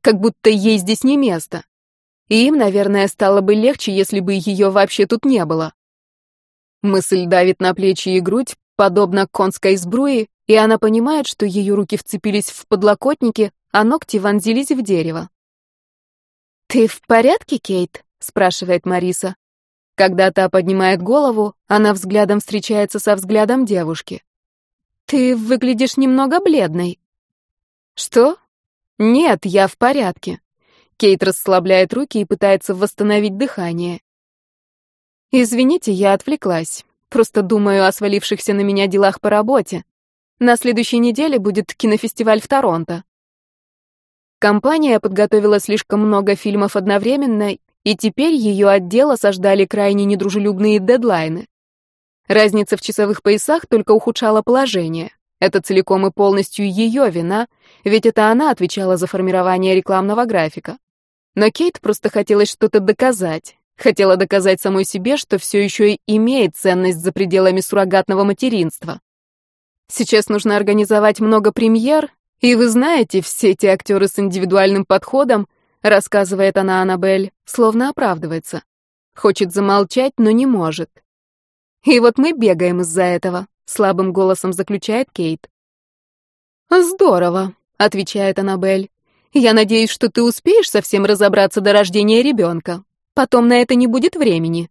как будто ей здесь не место. И им, наверное, стало бы легче, если бы ее вообще тут не было. Мысль давит на плечи и грудь, подобно конской сбруе, и она понимает, что ее руки вцепились в подлокотники, а ногти вонзились в дерево. «Ты в порядке, Кейт?» — спрашивает Мариса. Когда та поднимает голову, она взглядом встречается со взглядом девушки. «Ты выглядишь немного бледной». «Что?» «Нет, я в порядке». Кейт расслабляет руки и пытается восстановить дыхание. «Извините, я отвлеклась. Просто думаю о свалившихся на меня делах по работе. На следующей неделе будет кинофестиваль в Торонто. Компания подготовила слишком много фильмов одновременно, и теперь ее отдел осаждали крайне недружелюбные дедлайны. Разница в часовых поясах только ухудшала положение. Это целиком и полностью ее вина, ведь это она отвечала за формирование рекламного графика. Но Кейт просто хотелось что-то доказать, Хотела доказать самой себе, что все еще и имеет ценность за пределами суррогатного материнства. Сейчас нужно организовать много премьер, и вы знаете, все эти актеры с индивидуальным подходом, рассказывает она Аннабель, словно оправдывается. Хочет замолчать, но не может. И вот мы бегаем из-за этого, слабым голосом заключает Кейт. Здорово, отвечает Аннабель. Я надеюсь, что ты успеешь совсем разобраться до рождения ребенка. Потом на это не будет времени.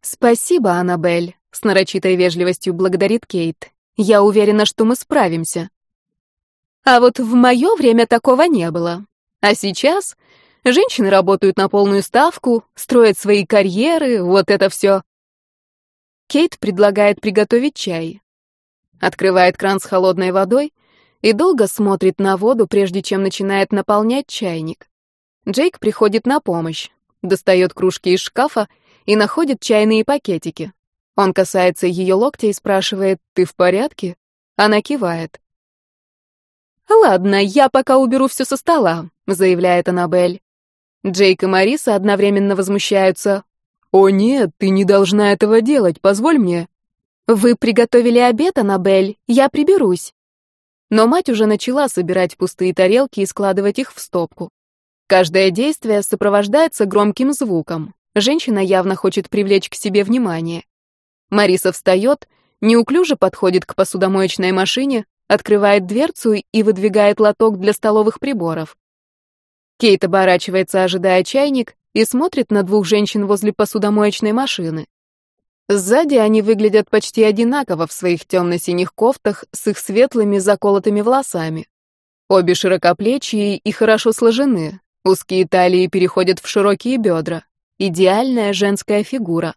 Спасибо, Аннабель, с нарочитой вежливостью благодарит Кейт. Я уверена, что мы справимся. А вот в мое время такого не было. А сейчас женщины работают на полную ставку, строят свои карьеры, вот это все. Кейт предлагает приготовить чай. Открывает кран с холодной водой и долго смотрит на воду, прежде чем начинает наполнять чайник. Джейк приходит на помощь достает кружки из шкафа и находит чайные пакетики. Он касается ее локтя и спрашивает, «Ты в порядке?» Она кивает. «Ладно, я пока уберу все со стола», — заявляет Аннабель. Джейк и Мариса одновременно возмущаются. «О нет, ты не должна этого делать, позволь мне». «Вы приготовили обед, Аннабель, я приберусь». Но мать уже начала собирать пустые тарелки и складывать их в стопку. Каждое действие сопровождается громким звуком. Женщина явно хочет привлечь к себе внимание. Мариса встает, неуклюже подходит к посудомоечной машине, открывает дверцу и выдвигает лоток для столовых приборов. Кейт оборачивается, ожидая чайник, и смотрит на двух женщин возле посудомоечной машины. Сзади они выглядят почти одинаково в своих темно-синих кофтах с их светлыми заколотыми волосами. Обе широкоплечие и хорошо сложены, Узкие талии переходят в широкие бедра. Идеальная женская фигура.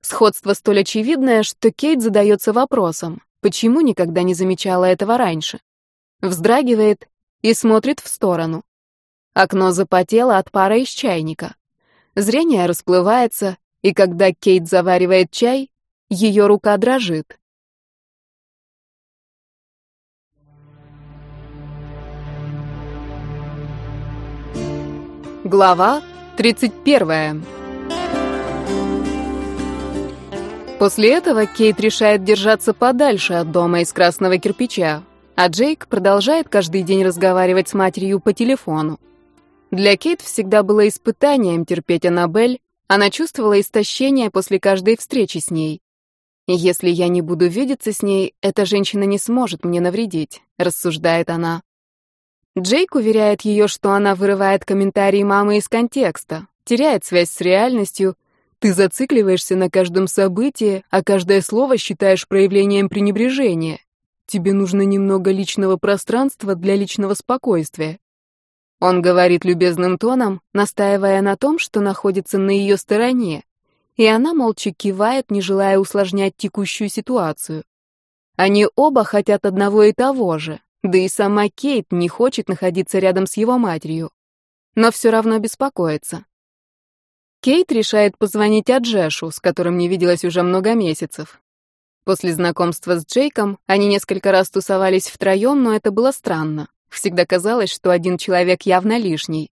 Сходство столь очевидное, что Кейт задается вопросом, почему никогда не замечала этого раньше. Вздрагивает и смотрит в сторону. Окно запотело от пара из чайника. Зрение расплывается, и когда Кейт заваривает чай, ее рука дрожит. Глава 31. После этого Кейт решает держаться подальше от дома из красного кирпича, а Джейк продолжает каждый день разговаривать с матерью по телефону. Для Кейт всегда было испытанием терпеть Аннабель, она чувствовала истощение после каждой встречи с ней. «Если я не буду видеться с ней, эта женщина не сможет мне навредить», — рассуждает она. Джейк уверяет ее, что она вырывает комментарии мамы из контекста, теряет связь с реальностью. Ты зацикливаешься на каждом событии, а каждое слово считаешь проявлением пренебрежения. Тебе нужно немного личного пространства для личного спокойствия. Он говорит любезным тоном, настаивая на том, что находится на ее стороне, и она молча кивает, не желая усложнять текущую ситуацию. Они оба хотят одного и того же да и сама Кейт не хочет находиться рядом с его матерью. Но все равно беспокоится. Кейт решает позвонить Аджешу, с которым не виделась уже много месяцев. После знакомства с Джейком они несколько раз тусовались втроем, но это было странно. Всегда казалось, что один человек явно лишний.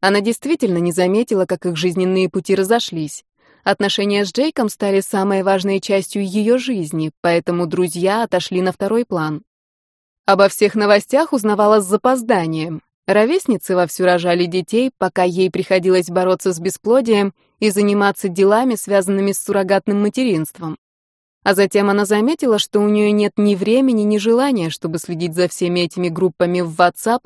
Она действительно не заметила, как их жизненные пути разошлись. Отношения с Джейком стали самой важной частью ее жизни, поэтому друзья отошли на второй план. Обо всех новостях узнавала с запозданием. Ровесницы вовсю рожали детей, пока ей приходилось бороться с бесплодием и заниматься делами, связанными с суррогатным материнством. А затем она заметила, что у нее нет ни времени, ни желания, чтобы следить за всеми этими группами в WhatsApp,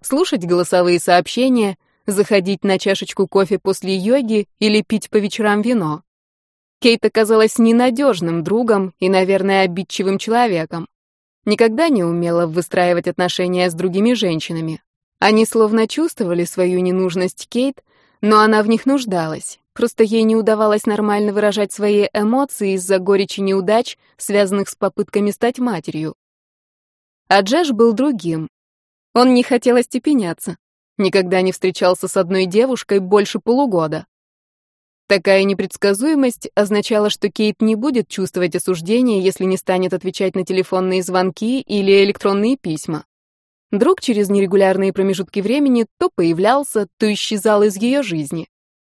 слушать голосовые сообщения, заходить на чашечку кофе после йоги или пить по вечерам вино. Кейт оказалась ненадежным другом и, наверное, обидчивым человеком. Никогда не умела выстраивать отношения с другими женщинами. Они словно чувствовали свою ненужность Кейт, но она в них нуждалась. Просто ей не удавалось нормально выражать свои эмоции из-за горечи неудач, связанных с попытками стать матерью. А Джеш был другим. Он не хотел остепеняться. Никогда не встречался с одной девушкой больше полугода. Такая непредсказуемость означала, что Кейт не будет чувствовать осуждения, если не станет отвечать на телефонные звонки или электронные письма. Друг через нерегулярные промежутки времени то появлялся, то исчезал из ее жизни.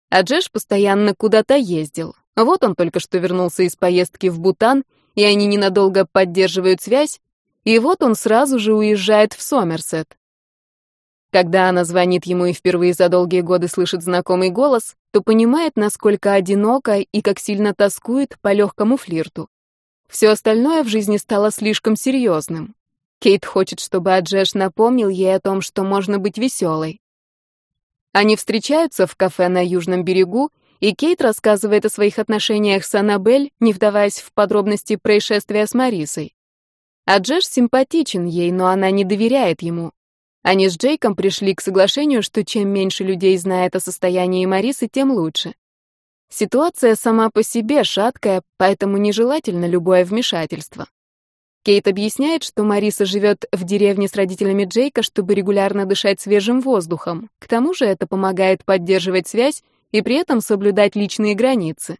А Джеш постоянно куда-то ездил. Вот он только что вернулся из поездки в Бутан, и они ненадолго поддерживают связь, и вот он сразу же уезжает в Сомерсет. Когда она звонит ему и впервые за долгие годы слышит знакомый голос, то понимает, насколько одиноко и как сильно тоскует по легкому флирту. Все остальное в жизни стало слишком серьезным. Кейт хочет, чтобы Аджеш напомнил ей о том, что можно быть веселой. Они встречаются в кафе на Южном берегу, и Кейт рассказывает о своих отношениях с Аннабель, не вдаваясь в подробности происшествия с Марисой. А Джеш симпатичен ей, но она не доверяет ему. Они с Джейком пришли к соглашению, что чем меньше людей знает о состоянии Марисы, тем лучше. Ситуация сама по себе шаткая, поэтому нежелательно любое вмешательство. Кейт объясняет, что Мариса живет в деревне с родителями Джейка, чтобы регулярно дышать свежим воздухом. К тому же это помогает поддерживать связь и при этом соблюдать личные границы.